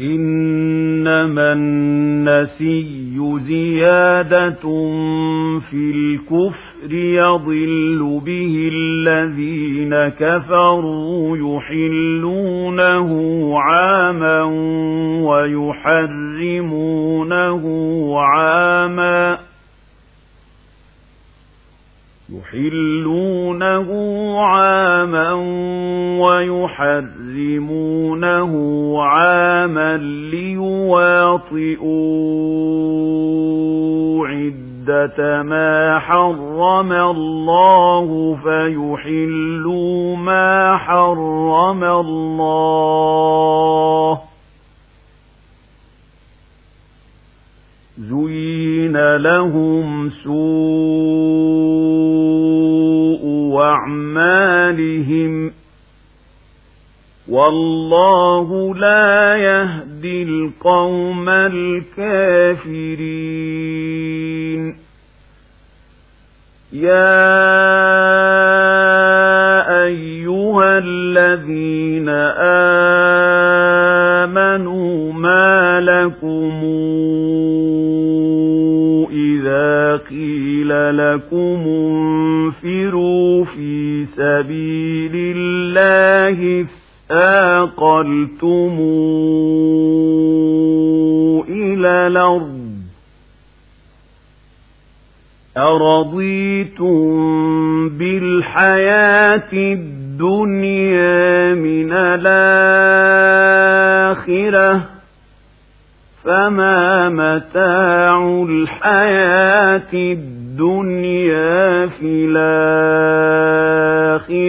إنما النسي زيادة في الكفر يضل به الذين كفروا يحلونه عاما ويحرمونه عاما يحلونه عاما ويحرمونه عاما ليواطئوا عدة ما حرم الله فيحلوا ما حرم الله. زين لهم سوء أعمالهم والله لا يهدي القوم الكافرين. يا أيها الذين آمنوا ما لكم إذا قيل لكم انفروا سبيل الله آقلتم إلى الأرض أرضيتم بالحياة الدنيا من الآخرة فما متاع الحياة الدنيا في الآخرة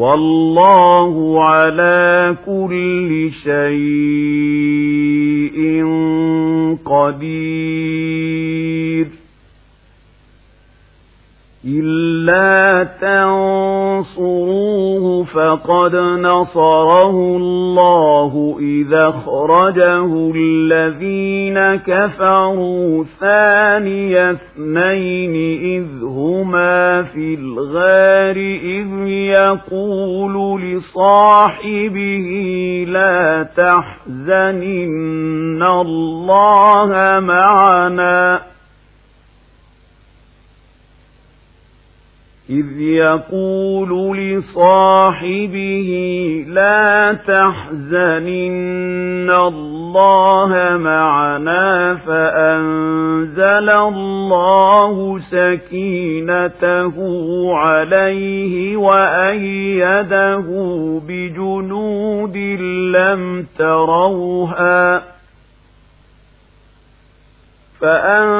والله على كل شيء قدير. إلا تنصروه فقد نصره الله إذا أخرجه الذين كفروا ثاني اثنين إذ في الغار إذ يقول لصاحبه لا تحزن إن الله معنا. إذ يقول لصاحبه لا تحزن إن الله معنا فأنزل الله سكينته عليه وأيده بجنود لم تروها فأنزل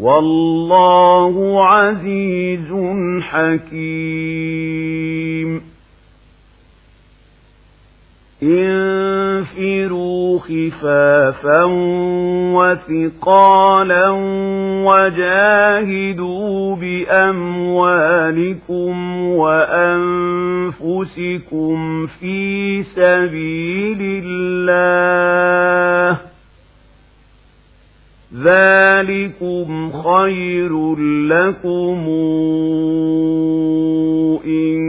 والله عزيز حكيم. انفروا خفافا وثقالا وجاهدوا بأموالكم وأنفسكم في سبيل الله. ذلكم خير لكم إن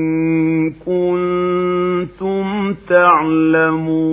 كنتم تعلمون